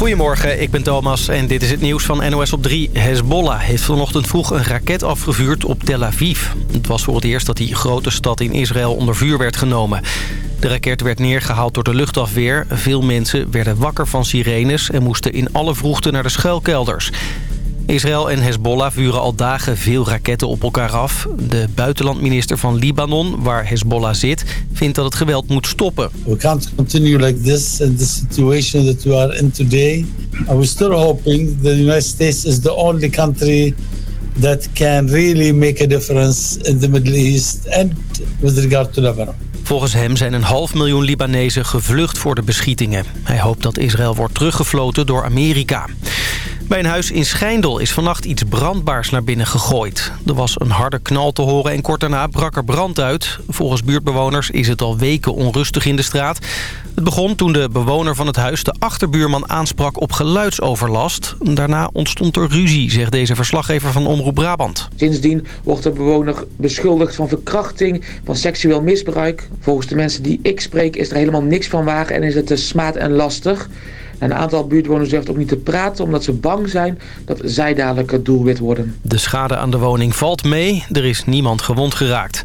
Goedemorgen, ik ben Thomas en dit is het nieuws van NOS op 3. Hezbollah heeft vanochtend vroeg een raket afgevuurd op Tel Aviv. Het was voor het eerst dat die grote stad in Israël onder vuur werd genomen. De raket werd neergehaald door de luchtafweer. Veel mensen werden wakker van sirenes en moesten in alle vroegte naar de schuilkelders. Israël en Hezbollah vuren al dagen veel raketten op elkaar af. De buitenlandminister van Libanon, waar Hezbollah zit, vindt dat het geweld moet stoppen. We can't continue like this in the situation that we are in today. We're still hoping the United States is the only country that can really make a difference in the Middle East and with regard to Lebanon. Volgens hem zijn een half miljoen Libanezen gevlucht voor de beschietingen. Hij hoopt dat Israël wordt teruggefloten door Amerika. Bij een huis in Schijndel is vannacht iets brandbaars naar binnen gegooid. Er was een harde knal te horen en kort daarna brak er brand uit. Volgens buurtbewoners is het al weken onrustig in de straat. Het begon toen de bewoner van het huis de achterbuurman aansprak op geluidsoverlast. Daarna ontstond er ruzie, zegt deze verslaggever van Omroep Brabant. Sindsdien wordt de bewoner beschuldigd van verkrachting, van seksueel misbruik. Volgens de mensen die ik spreek is er helemaal niks van waar en is het te smaad en lastig. Een aantal buurtbewoners durft ook niet te praten omdat ze bang zijn dat zij dadelijk het doelwit worden. De schade aan de woning valt mee. Er is niemand gewond geraakt.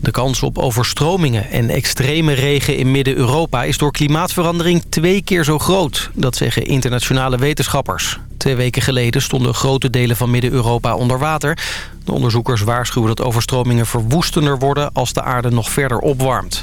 De kans op overstromingen en extreme regen in Midden-Europa is door klimaatverandering twee keer zo groot. Dat zeggen internationale wetenschappers. Twee weken geleden stonden grote delen van Midden-Europa onder water. De onderzoekers waarschuwen dat overstromingen verwoestender worden als de aarde nog verder opwarmt.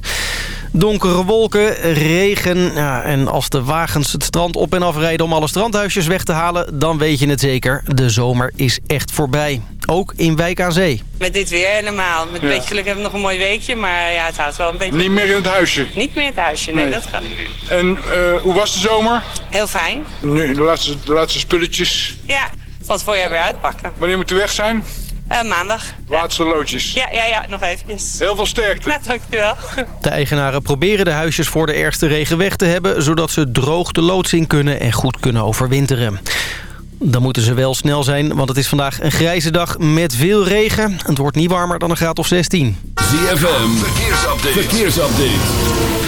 Donkere wolken, regen ja, en als de wagens het strand op en afrijden om alle strandhuisjes weg te halen... dan weet je het zeker, de zomer is echt voorbij. Ook in Wijk aan Zee. Met dit weer helemaal. Met een beetje geluk hebben we nog een mooi weekje, maar ja, het houdt wel een beetje... Niet meer in het huisje? Niet meer in het huisje, nee, dat gaat niet. En uh, hoe was de zomer? Heel fijn. Nu, de laatste, de laatste spulletjes? Ja, van het voorjaar weer uitpakken. Wanneer moet u weg zijn? Uh, maandag. Laatste loodjes. Ja, ja, ja, nog eventjes. Heel veel sterkte. Ja, dankjewel. De eigenaren proberen de huisjes voor de ergste regen weg te hebben... zodat ze droog de loods in kunnen en goed kunnen overwinteren. Dan moeten ze wel snel zijn, want het is vandaag een grijze dag met veel regen. Het wordt niet warmer dan een graad of 16. ZFM, verkeersupdate. verkeersupdate.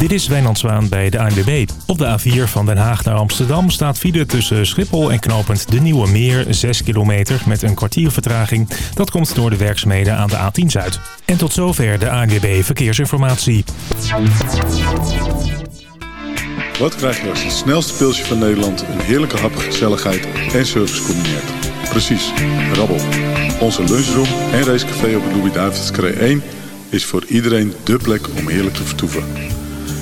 Dit is Wijnand Zwaan bij de ANWB. Op de A4 van Den Haag naar Amsterdam staat file tussen Schiphol en knooppunt De Nieuwe Meer 6 kilometer met een kwartier vertraging. Dat komt door de werkzaamheden aan de A10 Zuid. En tot zover de ANWB Verkeersinformatie. Wat krijg je als het snelste pilsje van Nederland een heerlijke hap, gezelligheid en service combineert? Precies, rabbel. Onze lunchroom en racecafé op de Louis-David's 1 is voor iedereen dé plek om heerlijk te vertoeven.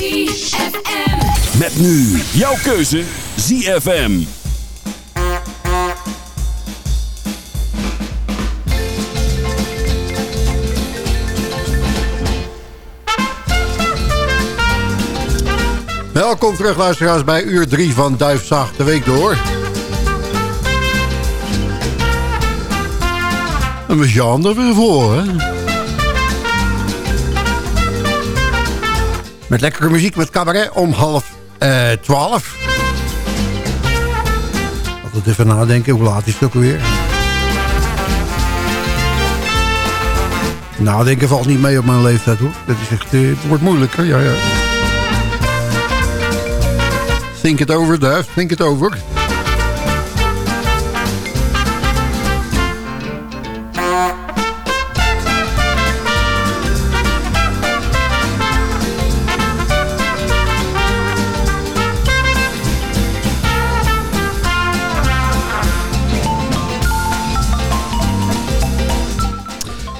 ZFM. Met nu jouw keuze ZFM. Welkom terug luisteraars bij uur 3 van Duifzacht de Week Door. En we gaan er weer voor, hè? Met lekkere muziek met cabaret om half uh, twaalf. Altijd even nadenken, hoe laat is het ook weer? Nadenken valt niet mee op mijn leeftijd hoor. Dat is echt, uh, het wordt moeilijker, ja ja. Think it over, Duif, think it over.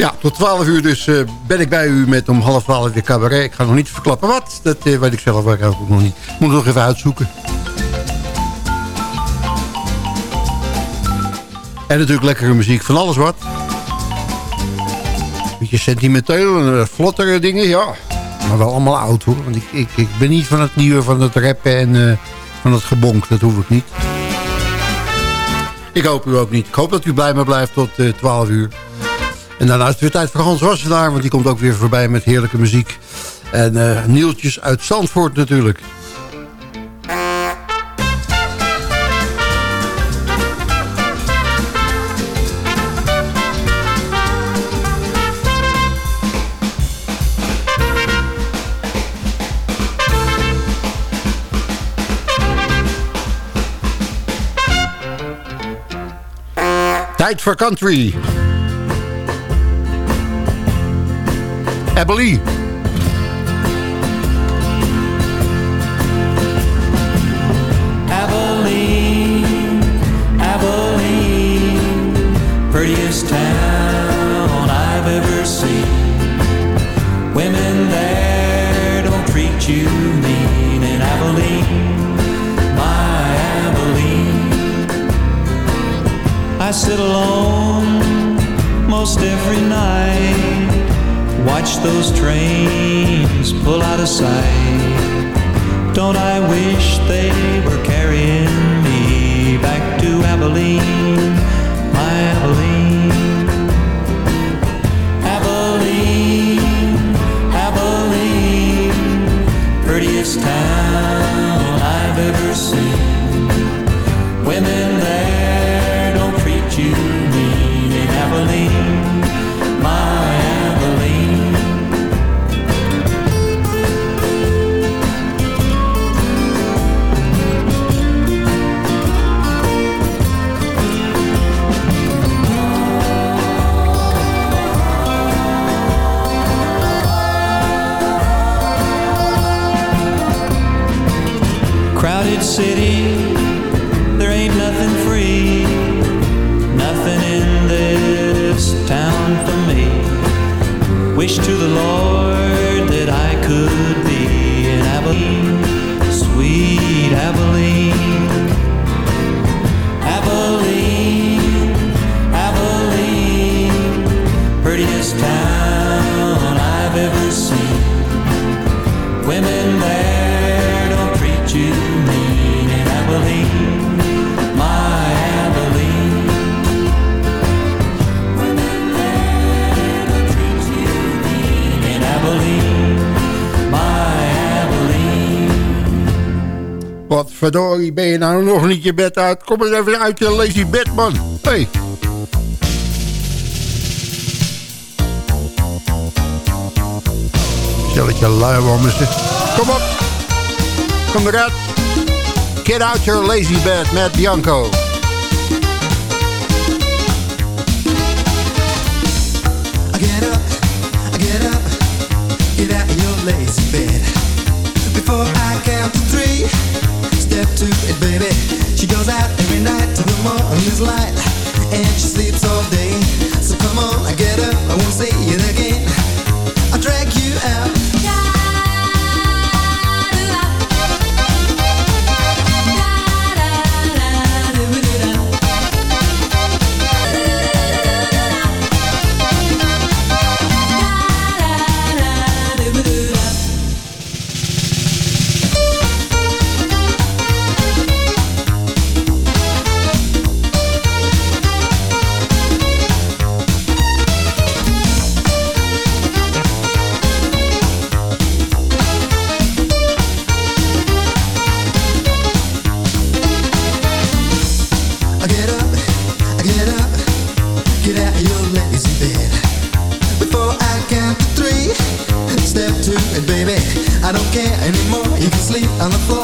Ja, tot 12 uur dus uh, ben ik bij u met om half 12 weer cabaret. Ik ga nog niet verklappen wat. Dat uh, weet ik zelf ook nog niet. Moet nog even uitzoeken. En natuurlijk lekkere muziek van alles wat. Beetje sentimenteel en uh, vlottere dingen, ja. Maar wel allemaal oud hoor. Want ik, ik, ik ben niet van het nieuwe, van het rappen en van het gebonk. Dat hoef ik niet. Ik hoop u ook niet. Ik hoop dat u bij me blijft tot 12 uur. En daarna is het weer tijd voor Hans Wassenaar, want die komt ook weer voorbij met heerlijke muziek. En uh, Nieltjes uit Zandvoort natuurlijk. Tijd voor country. Abilene. Abilene, prettiest town I've ever seen. Women there don't treat you mean in Abilene, my Abilene. I sit alone most every night Watch those trains pull out of sight. Don't I wish they were carrying me back to Abilene, my Abilene. Abilene, Abilene, prettiest town I've ever seen. Wish to the Lord that I could verdorie, ben je nou nog niet je bed uit? Kom eens even uit je lazy bed, man. Hey. Stelletje luiwammen ze. Kom op. Kom eruit. Get out your lazy bed met Bianco. Get up, get up, get out your lazy step to it, baby. She goes out every night till the morning's light, and she sleeps all day. So come on, I get up, I won't say it again. I'll drag you out. On the floor.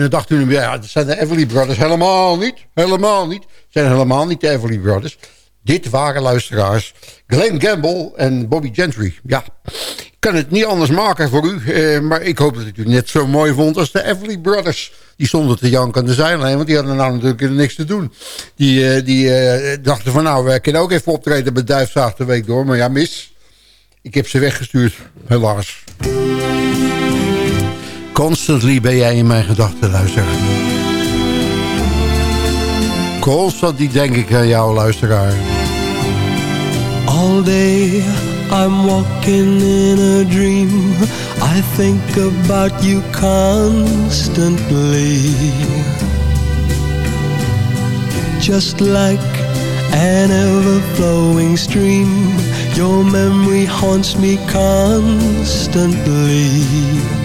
Dan dacht u, ja, dat zijn de Everly Brothers. Helemaal niet. Helemaal niet. Het zijn helemaal niet de Everly Brothers. Dit waren luisteraars. Glenn Gamble en Bobby Gentry. Ja, ik kan het niet anders maken voor u. Eh, maar ik hoop dat u het net zo mooi vond als de Everly Brothers. Die stonden te janken aan de zijlijn. Want die hadden nou natuurlijk niks te doen. Die, eh, die eh, dachten van nou, we kunnen ook even optreden bij Duifzaag de week door. Maar ja, mis. Ik heb ze weggestuurd. Helaas. Constantly ben jij in mijn gedachten, luisteraar. Constant die denk ik aan jou, luisteraar. All day I'm walking in a dream. I think about you constantly. Just like an ever flowing stream, your memory haunts me constantly.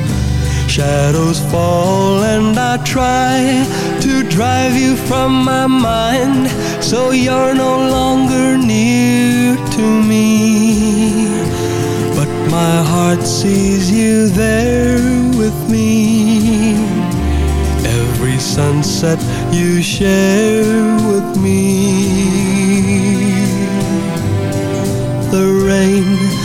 Shadows fall and I try to drive you from my mind so you're no longer near to me. But my heart sees you there with me. Every sunset you share with me. The rain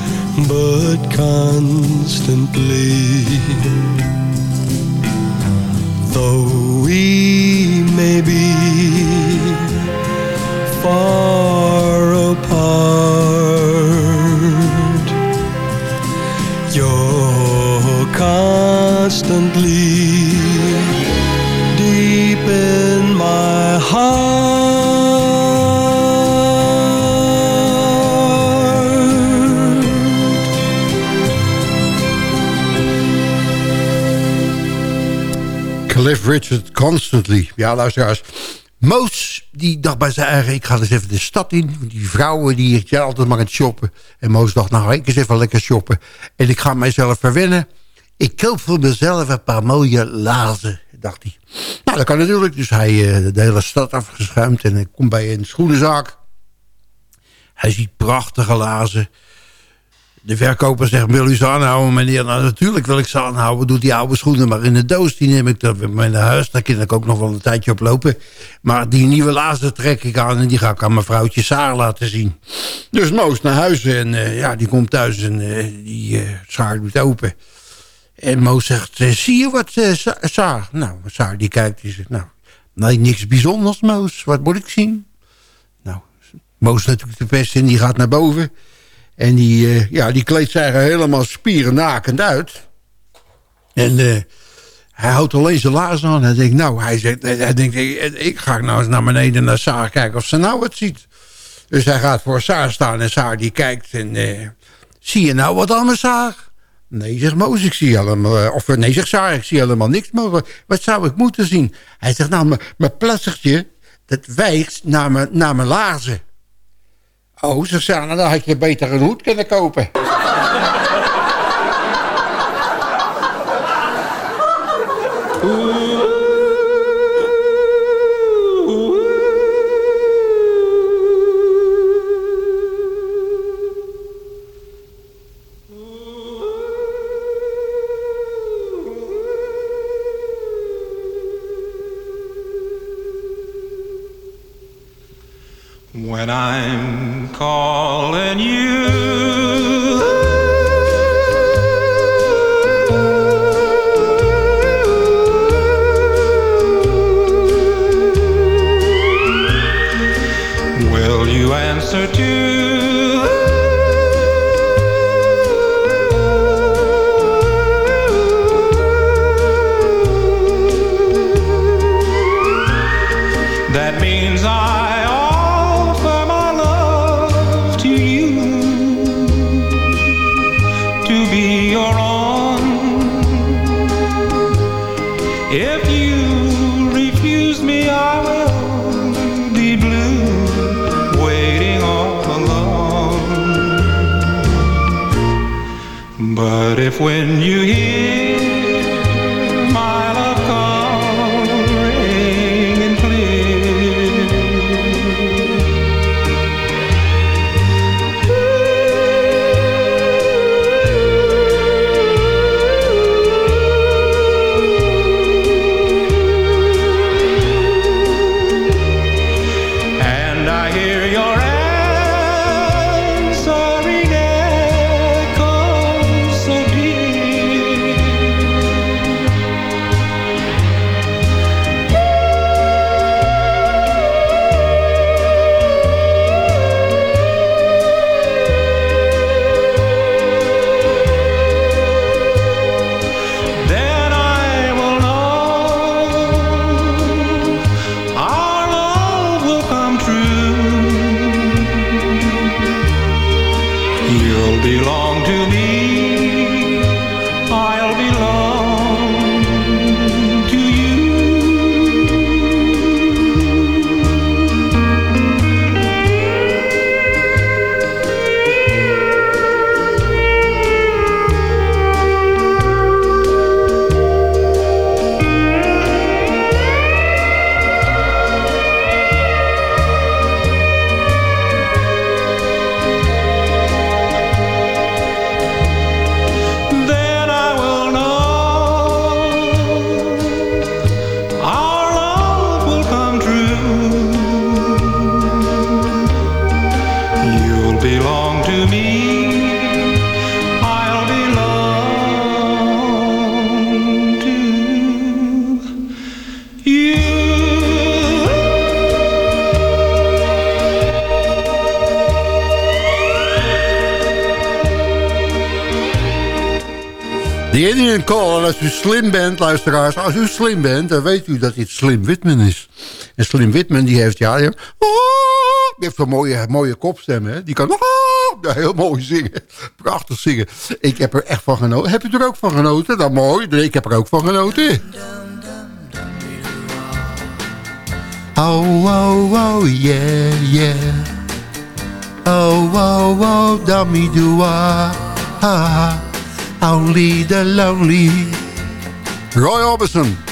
but constantly. Though we may be far apart, you're constantly deep in my heart. Richard Constantly. Ja, luisteraars. Moos, die dacht bij zijn eigen... ik ga eens even de stad in. Die vrouwen die zijn altijd maar aan het shoppen. En Moos dacht, nou, ik eens even lekker shoppen. En ik ga mijzelf verwennen. Ik koop voor mezelf een paar mooie lazen, dacht hij. Nou, dat kan natuurlijk. Dus hij eh, de hele stad afgeschuimd. En hij komt bij een schoenenzaak. Hij ziet prachtige lazen. De verkoper zegt, wil u ze aanhouden, meneer? Nou, natuurlijk wil ik ze aanhouden. Doe die oude schoenen maar in de doos. Die neem ik dan met naar huis. Daar kan ik ook nog wel een tijdje op lopen. Maar die nieuwe lazen trek ik aan... en die ga ik aan mevrouwtje Saar laten zien. Dus Moos naar huis. En eh, ja, die komt thuis en eh, die eh Saar doet open. En Moos zegt, zie je wat, Sa- Saar? Nou, Saar die kijkt, die zegt, nou... Nee, niks bijzonders, Moos. Wat moet ik zien? Nou, Moos natuurlijk de pest in, die gaat naar boven... En die, eh, ja, die kleedt zich helemaal spierennakend uit. En eh, hij houdt alleen zijn laarzen aan. Hij denkt, nou, hij, zegt, hij denkt, ik, ik ga nou eens naar beneden naar Saar kijken of ze nou wat ziet. Dus hij gaat voor Saar staan en Saar die kijkt en... eh, zie je nou wat aan me, Saar? Nee, zegt Moos, ik zie helemaal... eh, Of nee, zegt Saar, ik zie helemaal niks. Maar wat- zou ik moeten zien? Hij zegt, nou, mijn- mijn plassertje, dat wijgt naar mijn, naar mijn laarzen. Oh, ze zeggen, nou, dan had je beter een hoed kunnen kopen. Calling you. Will you answer to if when you hear Indian Call. Als u slim bent, luisteraars, als u slim bent, dan weet u dat dit Slim Whitman is. En Slim Whitman, die heeft, ja, die heeft, zo'n mooie, mooie kopstem, hè. Die kan ja, heel mooi zingen. Prachtig zingen. Ik heb er echt van genoten. Heb je er ook van genoten? Dat mooi. Nee, Ik heb er ook van genoten. Oh, oh, oh, yeah, yeah. Oh, oh, oh, dummy do ah, ah. Only the lonely. Roy Orbison.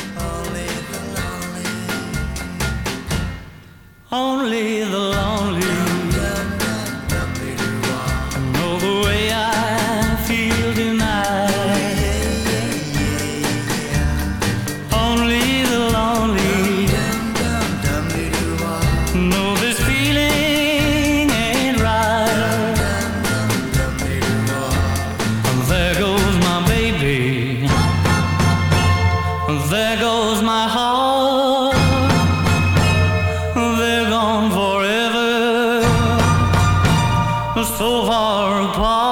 So far apart.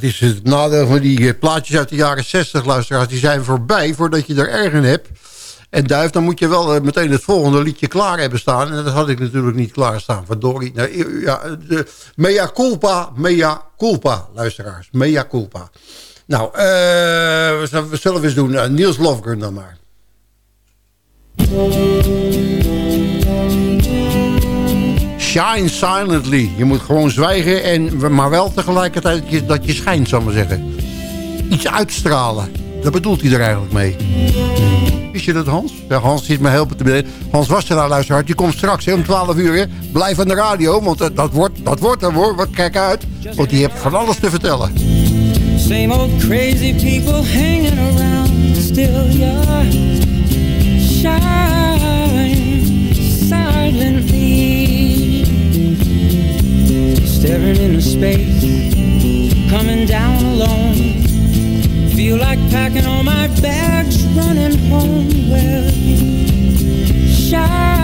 Dat is het nadeel van die eh, plaatjes uit de jaren 60, luisteraars. Die zijn voorbij voordat je er erg in hebt. En Duif, dan moet je wel eh, meteen het volgende liedje klaar hebben staan. En dat had ik natuurlijk niet klaar staan. Verdorie. Nee, ja, de, mea culpa, mea culpa, luisteraars. Mea culpa. Nou, eh we zullen- we eens doen. Niels Lofgren dan maar. Shine silently. Je moet gewoon zwijgen, en, maar wel tegelijkertijd dat je, schijnt, zal ik maar zeggen. Iets uitstralen. Dat bedoelt hij er eigenlijk mee. Wist je dat, Hans? Ja, Hans zit me helpen te bedienen. Hans was er nou, luisteraar. Je komt straks om 12 uur. Blijf aan de radio, want dat, dat wordt, dat wordt er hoor. Wat kijk uit. Want die heeft van alles te vertellen. Same old crazy people hanging around. Still you're shine silently. Staring into space, coming down alone. Feel like packing all my bags, running home. Well, shine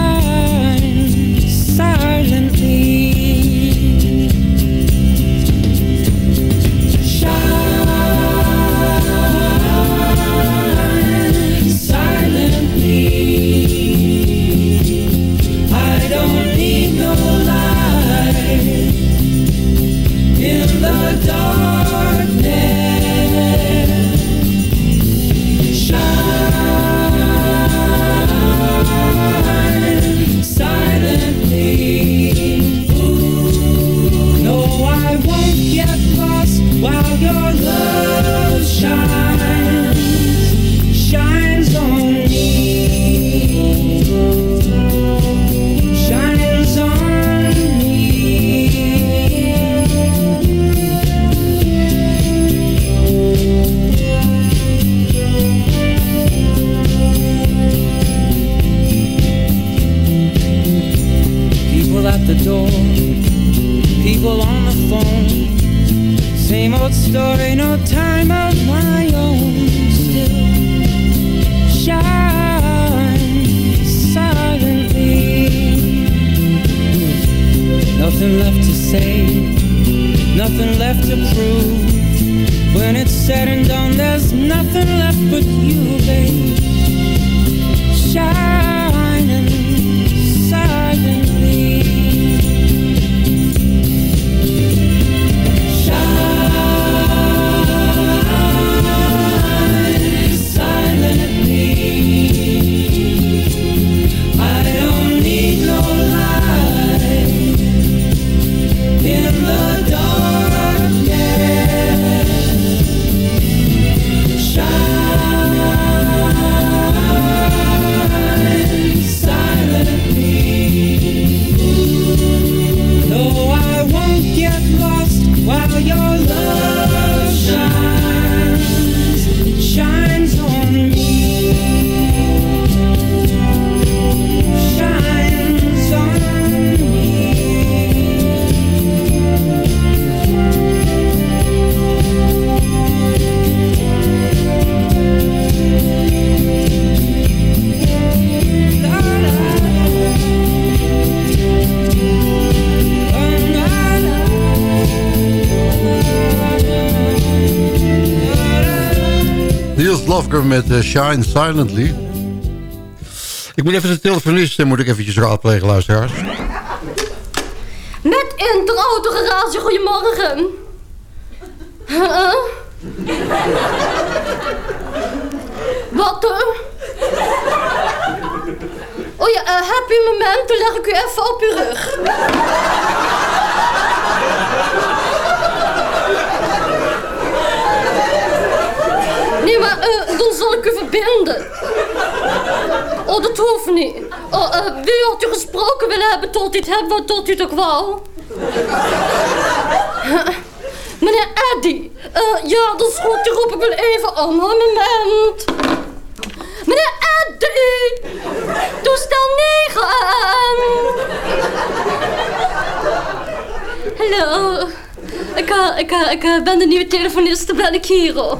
Same old story, no time of my own. Still shine silently. Nothing left to say, nothing left to prove. When it's said and done, there's nothing left but you, babe. Met eh, Shine Silently. Ik moet even de telefonist, eh, moet ik eventjes raadplegen, luisteraars. Met interautogarage, goedemorgen. Huh? Wat? eh? Oh ja, je een moment? Dan leg ik u even op uw rug. Nee, maar eh, dan Oh, dat hoeft niet. Oh, eh, wie had u gesproken willen hebben tot u het wat tot u het ook wou? Meneer Eddy. eh, ja, dat is goed. Roep ik wel even om. Een moment. Meneer Eddy. Toestel 9 Hallo. Ik, eh, ik, eh, ik eh, ben de nieuwe telefoniste, ben ik hier. hoor.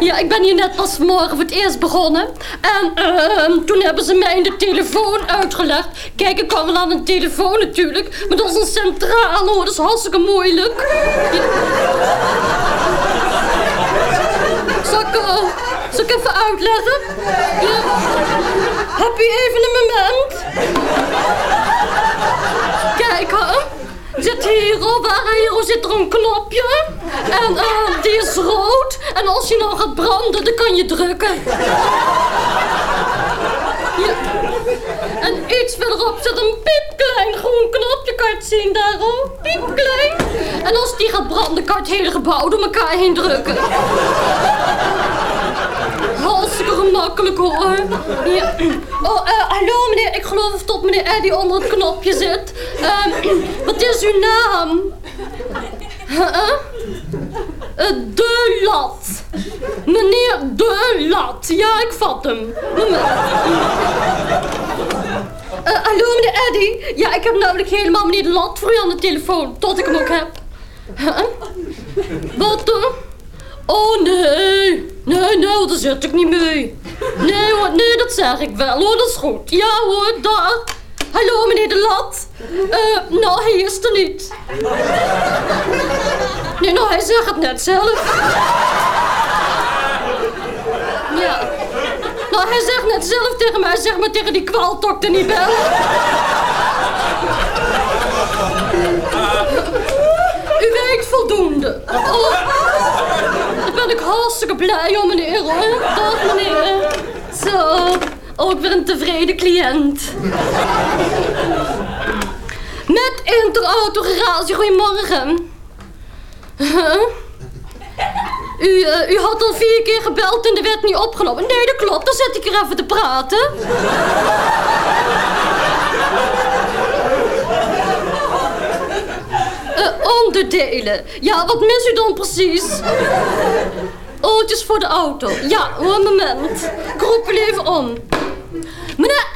Ja, ik ben hier net pas morgen voor het eerst begonnen. En ehm, toen hebben ze mij in de telefoon uitgelegd. Kijk, ik kwam wel aan een telefoon natuurlijk. Maar dat is een centrale hoor, dat is hartstikke moeilijk. Zal ik, ik even uitleggen? Heb u even een moment? Kijk, hè. Zit hier, waar hier zit er een knopje. En eh, die is rood. En als je nou gaat branden, dan kan je drukken. Ja. En iets verderop zit een piepklein groen knopje, kan je het zien daarop? Piepklein. En als die gaat branden, kan je het hele gebouw door elkaar heen drukken. Hartstikke gemakkelijk hoor. Ja. Oh, eh, hallo meneer. Ik geloof dat meneer Eddy onder het knopje zit. Ehm, wat is uw naam? Huh? Eh, de Lat. Meneer De Lat. Ja, ik vat hem. Eh, hallo meneer Eddy. Ja, ik heb namelijk helemaal meneer De Lat voor u aan de telefoon. Tot ik hem ook heb. Wat dan? Oh nee. Nee, nee, daar zit ik niet mee. Nee hoor, nee, dat zeg ik wel hoor, dat is goed. Ja hoor, daar. Hallo meneer De Lat. Eh, nou, hij is er niet. Nee, nou, hij zegt het net zelf. Ja. Nou, hij zegt net zelf tegen mij, zeg maar tegen die kwaaltokter niet bellen. U weet voldoende. Oh, ben ik hartstikke blij om, meneer. Hoor. Dag, meneer. Zo, ook weer een tevreden cliënt. Met Interauto Garage, goedemorgen. Huh? U, eh, u had al vier keer gebeld en er werd niet opgenomen. Nee, dat klopt. Dan zet ik er even te praten. Eh, onderdelen. Ja, wat mis u dan precies? Oh, voor de auto. Ja, een moment. Ik roep u even om. Meneer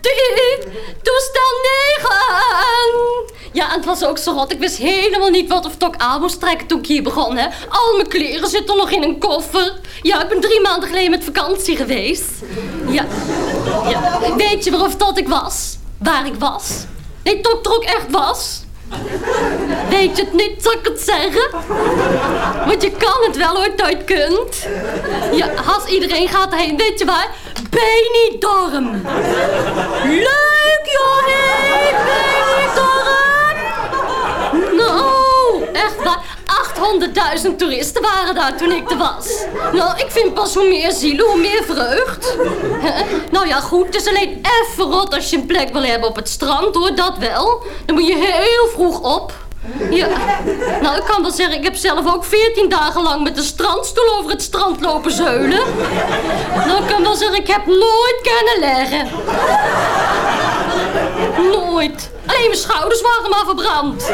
Eddie, toestel 9. Ja, en het was ook zo rot. Ik wist helemaal niet wat of ook aan moest trekken toen ik hier begon, hè. Al mijn kleren zitten nog in een koffer. Ja, ik ben drie maanden geleden met vakantie geweest. Ja. ja. Weet je waarof dat ik was? Waar ik was? Nee, tot ik echt was. Weet je het niet, zal ik het zeggen? Want je kan het wel hoor, dat je kunt. Ja, als iedereen gaat erheen, weet je waar? Benidorm. Leuk hé, Benidorm. Nou, echt waar. 800.000 toeristen waren daar toen ik er was. Nou, ik vind pas hoe meer zielen, hoe meer vreugd. Nou ja, goed, het is alleen even rot als je een plek wil hebben op het strand, hoor, dat wel. Dan moet je heel vroeg op. Ja, nou, ik kan wel zeggen, ik heb zelf ook 14 dagen lang met de strandstoel over het strand lopen zeulen. Nou, ik kan wel zeggen, ik heb nooit kunnen leggen. Nooit. Alleen mijn schouders waren maar verbrand.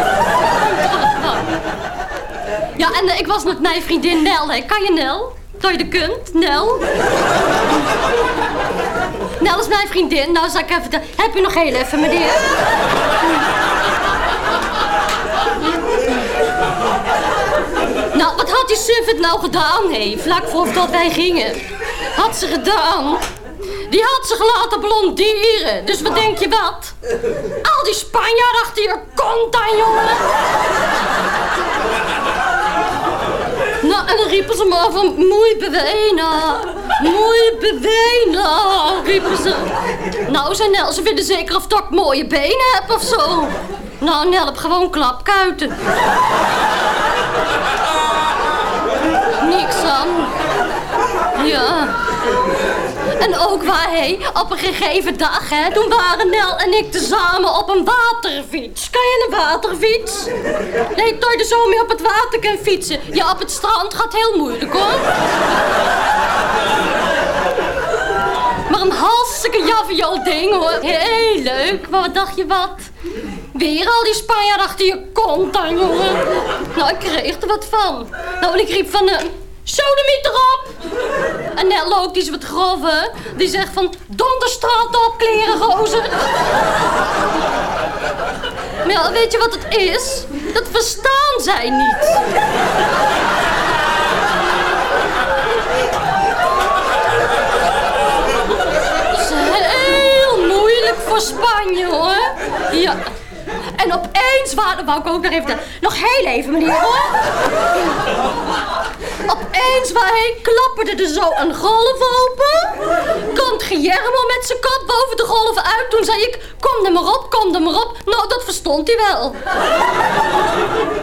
Ja, en eh, ik was met mijn vriendin Nel, hè. Kan je Nel? Dat je dat kunt, Nel? Nel is mijn vriendin. Nou, zal ik even... Heb je nog heel even, meneer? Nou, wat had die suf het nou gedaan, hé? Vlak voor dat wij gingen. Had ze gedaan... Die had zich laten blonderen. Dus wat denk je wat? Al die Spanjaarden achter je kont aan, jongen. En dan riepen ze maar van... Muy bewena. Muy bewena, riepen ze. Nou, zei Nel, ze vinden zeker of ik mooie benen heb of zo. Nou, Nel heb gewoon klapkuiten. Niks aan. Ja. En ook waar, hé, op een gegeven dag, hè, toen waren Nel en ik tezamen op een waterfiets. Kan je een waterfiets? Nee, toch je er zo mee op het water kan fietsen. Ja, op het strand gaat heel moeilijk, hoor. Maar een hartstikke javiool ding, hoor. Heel leuk, wat dacht je wat? Weer al die Spanjaarden achter je kont aan, jongen. Nou, ik kreeg er wat van. Nou, ik riep van... Uh, Sodemiet erop! En Nel ook, die is wat grove. Die zegt van, donderstraat op, klerengozer. Maar weet je wat het is? Dat verstaan zij niet. Dat is heel moeilijk voor Spanje, hoor. Ja. En opeens waren... Wou ik ook nog even... Nog heel even, meneer, hoor. Opeens waar klapperde er zo een golf open. Komt Guillermo met zijn kop boven de golven uit. Toen zei ik, kom er maar op, kom er maar op. Nou, dat verstond hij wel.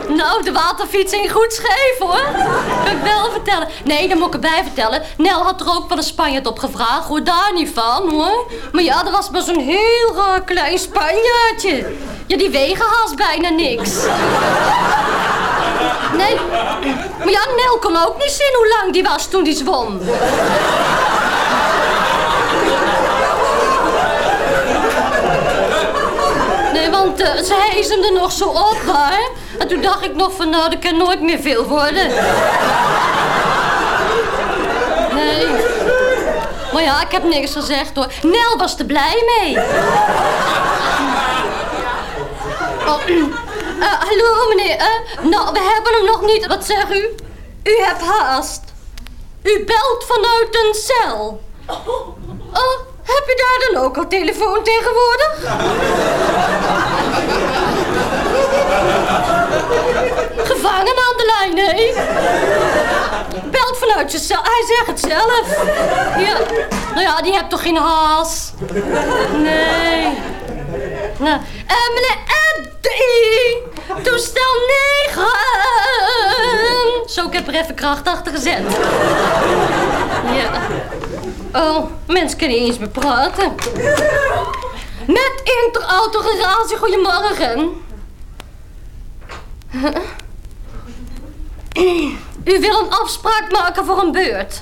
Nou, de waterfiets ging goed scheef, hoor. Kan ik wel vertellen. Nee, dan moet ik erbij vertellen. Nel had er ook van een Spanjaard op gevraagd. Hoor daar niet van, hoor. Maar ja, dat was maar zo'n heel raar klein Spanjaardje. Ja, die wegen haast bijna niks. Nee, maar ja, Nel kon ook niet zien hoe lang die was toen die zwom. Nee, want uh, ze er nog zo op, hè. En toen dacht ik nog van, nou, dat kan nooit meer veel worden. Nee. Maar ja, ik heb niks gezegd, hoor. Nel was er blij mee. Oh, hallo, meneer. Uh, nou, we hebben hem nog niet. Wat zegt u? U hebt haast. U belt vanuit een cel. Oh, heb je daar dan ook al telefoon tegenwoordig? Gevangen aan de lijn, nee. Belt vanuit je cel. Hij zegt het zelf. Ja. Nou ja, die hebt toch geen haast? Nee. Nou, uh, meneer Toestel 9. Zo, ik heb er even kracht achter gezet. Ja. Oh, mensen kunnen eens meer praten. Met Garage, goedemorgen. U wil een afspraak maken voor een beurt.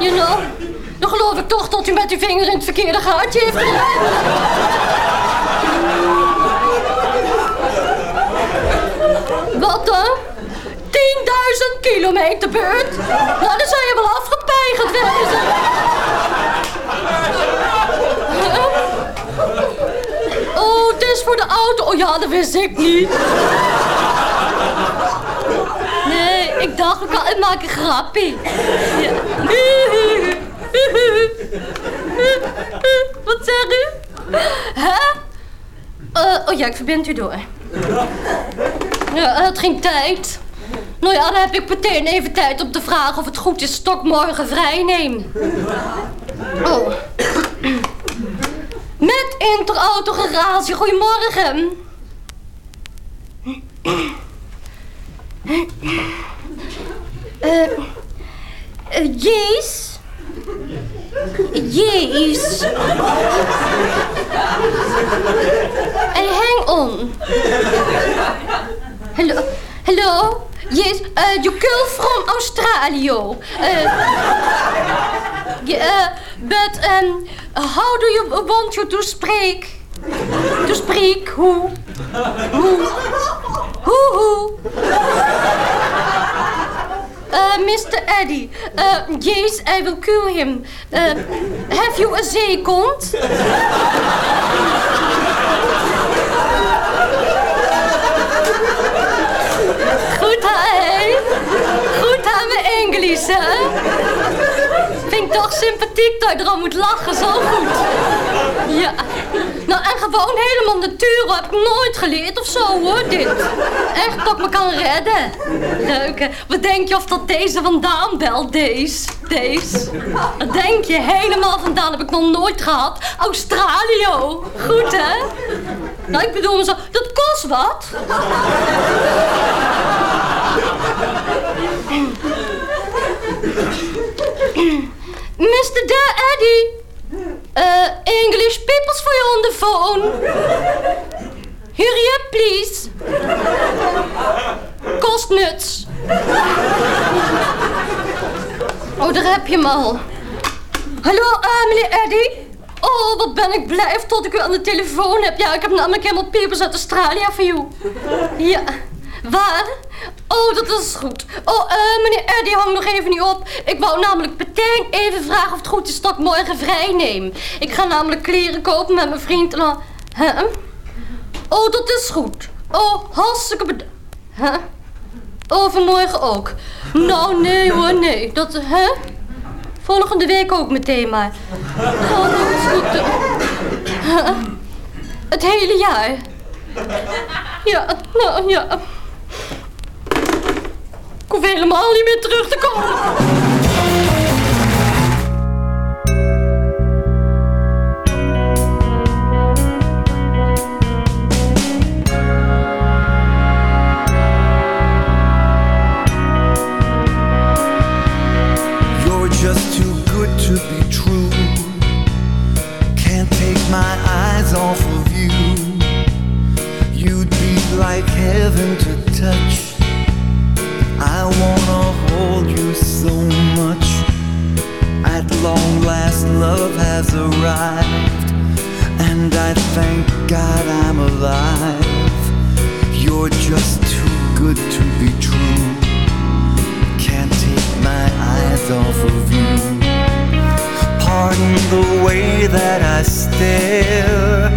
You know, dan geloof ik toch dat u met uw vinger in het verkeerde gaatje heeft gedaan. schatten. 10.000 kilometer beurt. Nou, dan zou je wel afgepeigerd wezen. Oh, het is voor de auto. Oh ja, dat wist ik niet. Nee, ik dacht, ik, al, ik maak een grapje. Wat zeg u? Hè? Eh, oh ja, ik verbind u door. Ja, het ging tijd. Nou ja, dan heb ik meteen even tijd om te vragen of het goed is stok morgen vrij neem. Oh. Met Interauto Garage, goedemorgen. Eh, uh, Jees? Jees? Hey, hang on. Hello? Hello? Yes, uh, you call from Australia. Uh, yeah, but um, how do you want you to speak? To speak? Who? Who? Who? Who? Uh, Mr. Eddie, uh, yes, I will call him. Uh, have you a zeekont? Goed, hè? Goed aan mijn Engels, hè? Vind ik toch sympathiek dat je erom moet lachen, zo goed. Ja. Nou, en gewoon helemaal natuurlijk heb ik nooit geleerd of zo, hoor, dit. Echt dat ik me kan redden. Leuk, hè? Wat denk je of dat deze vandaan belt, deze? Deze? Wat denk je? Helemaal vandaan heb ik nog nooit gehad. Australië. Goed, hè? Nou, ik bedoel zo, dat kost wat. Mr. Da Eddie. Uh, English peoples for you on the phone. Hurry up, please. Kost nuts. Oh, daar heb je hem al. Hallo, uh, meneer Eddie. Oh, wat ben ik blij tot ik u aan de telefoon heb. Ja, ik heb namelijk helemaal papers uit Australië voor u. Ja. Waar? Oh, dat is goed. Oh, uh, meneer Eddie, hang nog even niet op. Ik wou namelijk meteen even vragen of het goed is dat ik morgen vrij neem. Ik ga namelijk kleren kopen met mijn vriend. En Huh? Oh, dat is goed. Oh, hartstikke bedankt. Huh? Oh, vanmorgen ook. Nou, nee hoor, nee. Dat, hè? Volgende week ook meteen maar. Oh, dat is goed. Huh? Het hele jaar. Ja, nou ja. Ik hoef helemaal niet meer terug te komen. My eyes off of you. You'd be like heaven to touch. I wanna hold you so much. At long last, love has arrived. And I thank God I'm alive. You're just too good to be true. Can't take my eyes off of you. Pardon the way that I stare.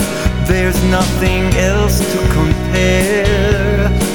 There's nothing else to compare.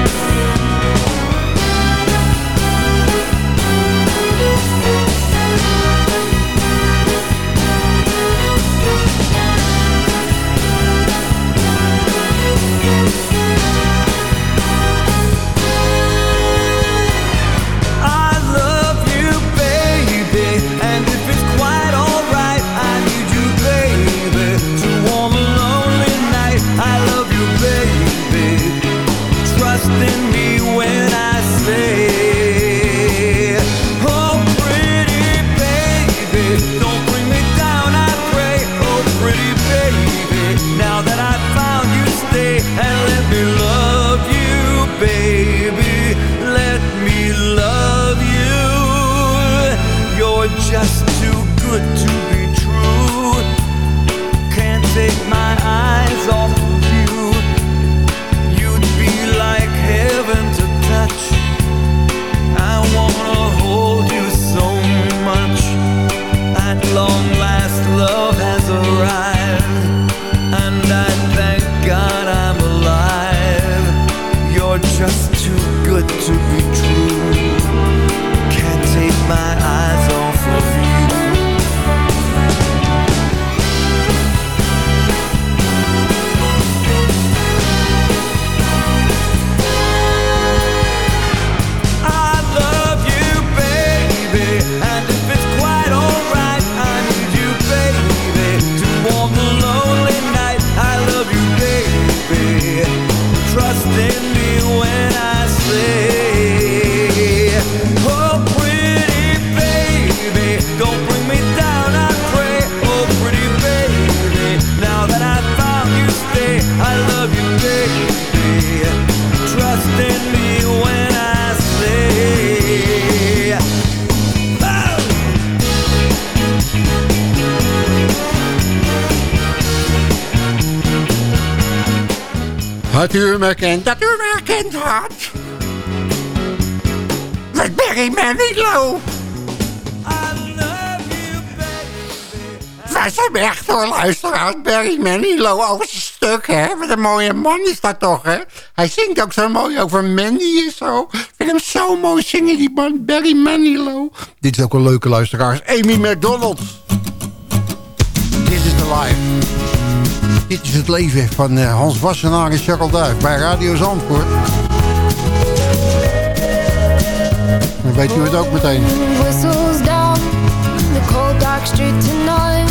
just too good to luisteraars. Barry Manilow over zijn stuk, hè. Wat een mooie man is dat toch, hè. Hij zingt ook zo mooi over Mandy en zo. Ik vind hem zo mooi zingen, die man. Barry Manilow. Dit is ook een leuke luisteraars. Amy McDonald. Dit is de live. Dit is het leven van eh, Hans Wassenaar en Charles Duif bij Radio Zandvoort. Dan weet u het ook meteen. Whistles down the cold dark street tonight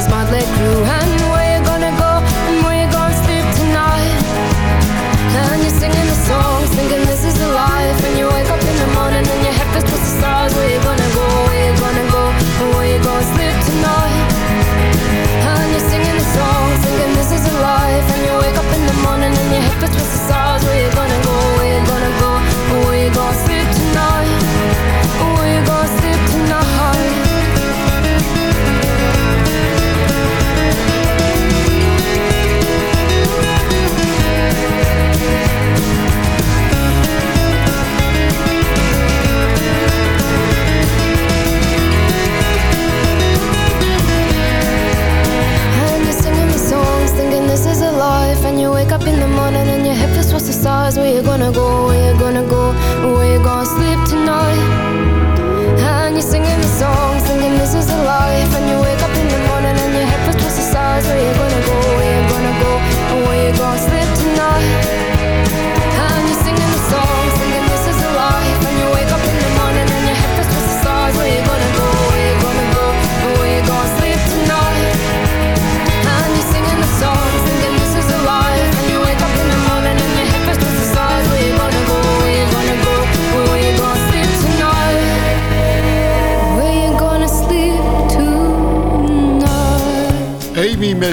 his motley crew And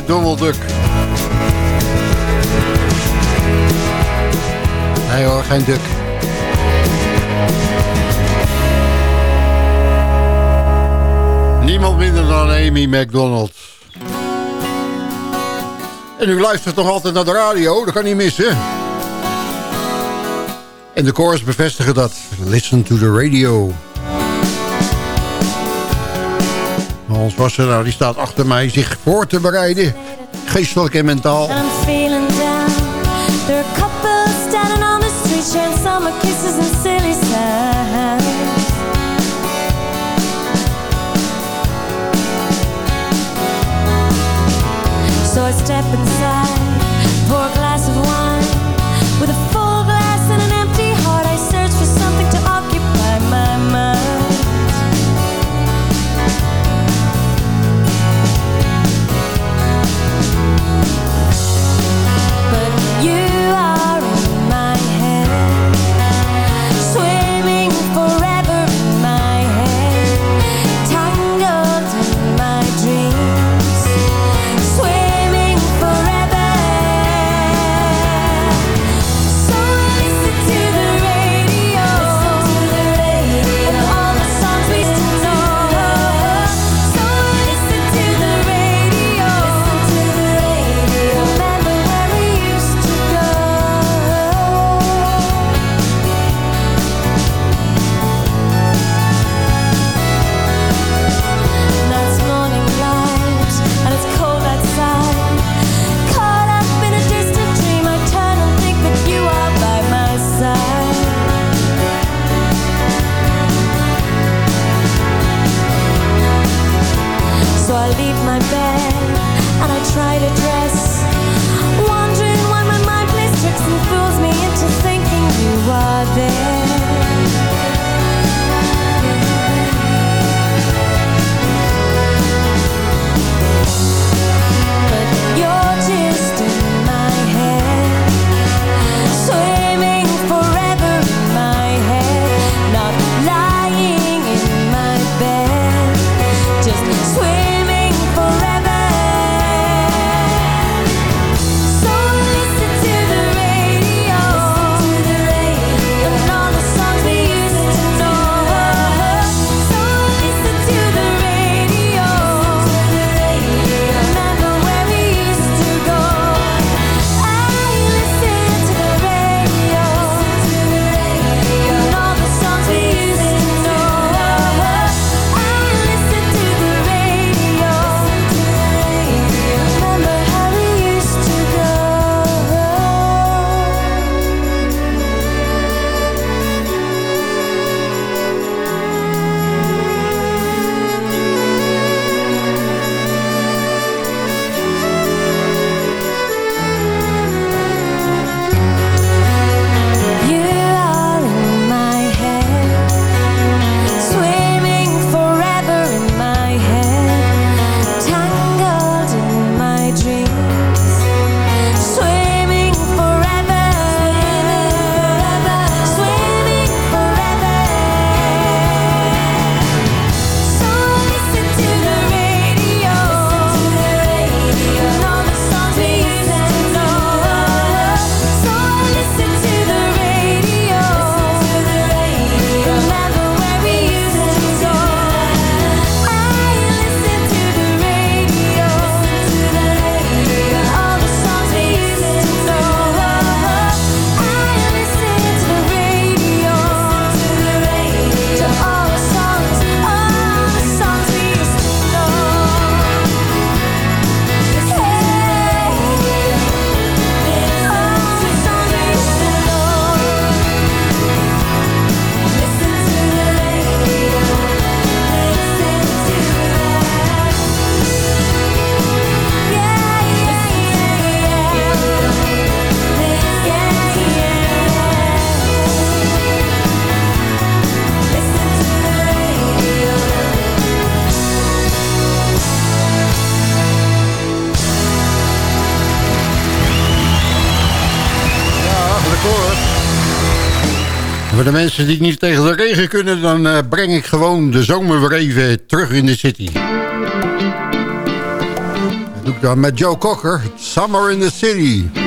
Donald Duck. Nee hoor, geen Duck. Niemand minder dan Amy McDonald. En u luistert nog altijd naar de radio, dat kan niet missen. En de chorus bevestigen dat. Listen to the radio. Hans Wassenaar, die staat achter mij zich voor te bereiden. Geestelijk en mentaal. Voor de mensen die niet tegen de regen kunnen... dan eh, breng ik gewoon de zomer weer even terug in de city. Dat doe ik dan met Joe Cocker, Summer in the City.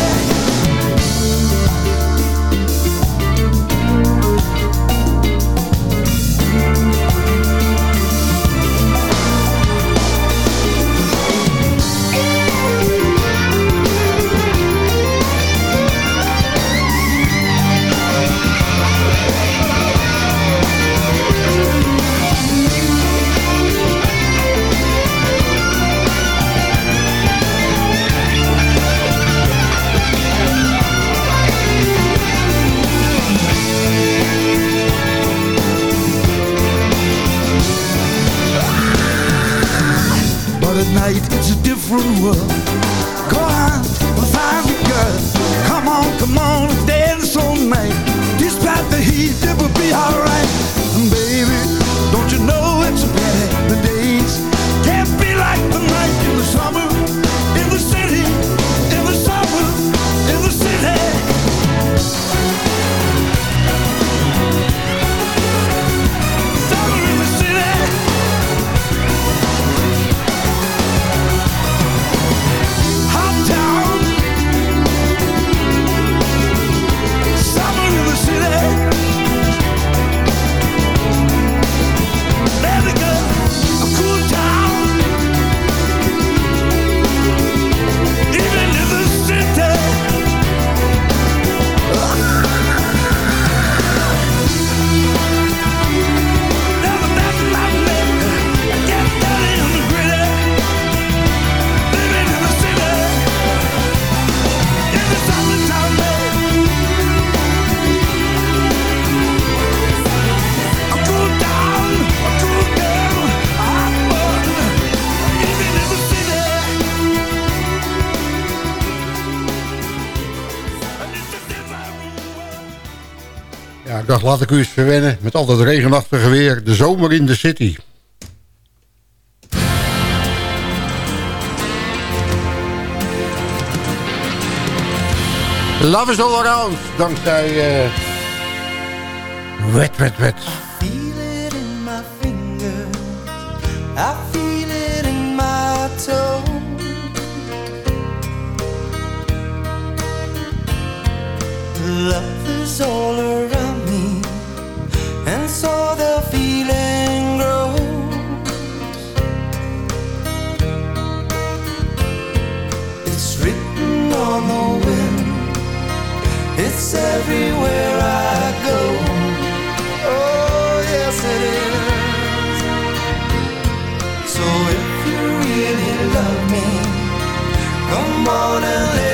Ik dacht, laat ik u eens verwennen met al dat regenachtige weer. De zomer in de city. Love is all around, dankzij... eh wet, wet, wet. feel it in my fingers. I feel it in my toes. Love is all around and so the feeling grows. It's written on the wind. It's everywhere I go. Oh, yes, it is. So if you really love me, come on and let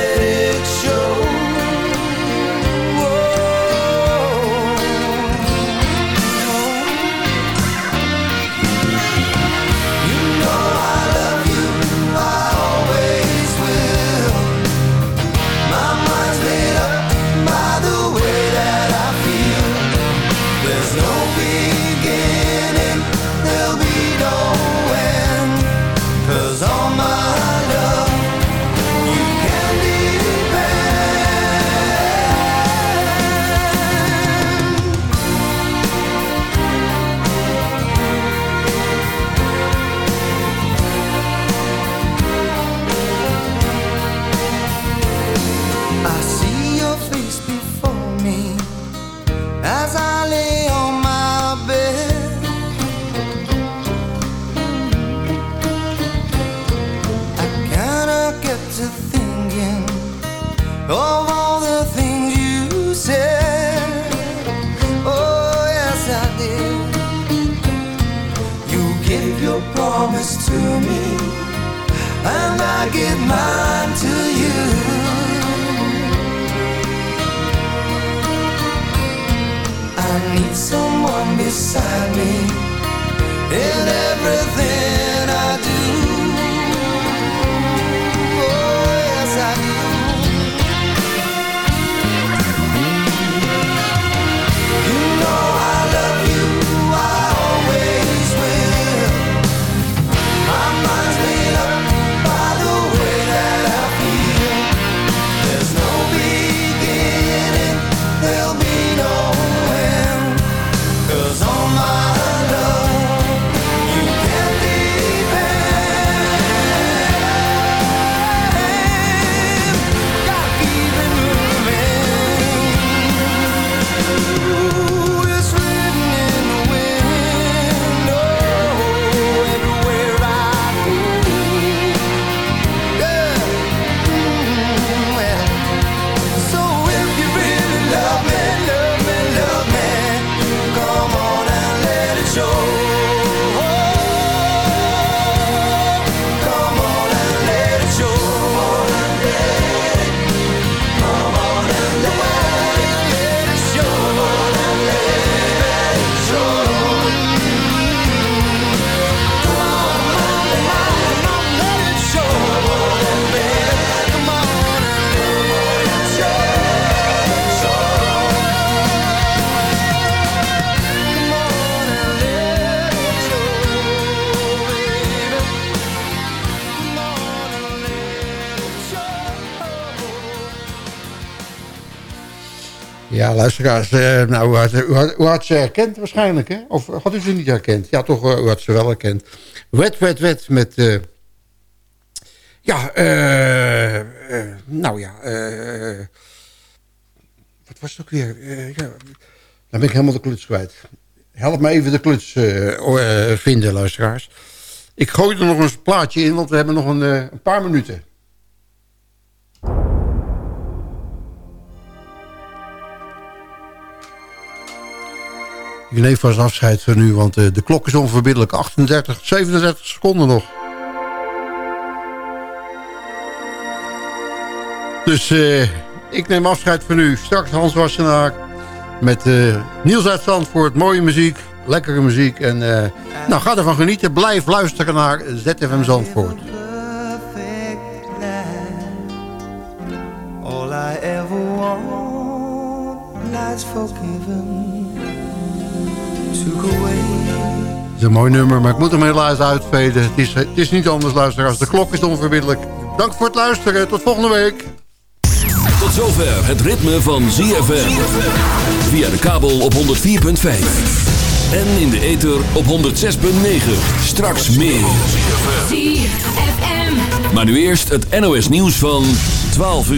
Ja, luisteraars, eh, nou, u had, ze herkend waarschijnlijk, hè? Of had u ze niet herkend? Ja, toch, eh, u had ze wel herkend. Wet, wet, wet met... eh, ja, eh, nou ja, eh, wat was het ook weer? Ja, dan ben ik helemaal de kluts kwijt. Help me even de kluts vinden, luisteraars. Ik gooi er nog een plaatje in, want we hebben nog een, een paar minuten. Ik neem vast afscheid van u, want eh, de klok is onverbiddelijk. 38, 37 seconden nog. Dus eh, ik neem afscheid van u. Straks Hans Wassenaar met eh, Niels uit Zandvoort. Mooie muziek, lekkere muziek. En nou, ga ervan genieten. Blijf luisteren naar ZFM Zandvoort. All I ever want forgiven. Took away. Het is een mooi nummer, maar ik moet hem helaas uitveden. Het is, het is niet anders, luisteraars. De klok is onverbiddelijk. Dank voor het luisteren. Tot volgende week. Tot zover het ritme van ZFM. Via de kabel op 104.5. En in de ether op 106.9. Straks meer. Maar nu eerst het NOS nieuws van 12 uur.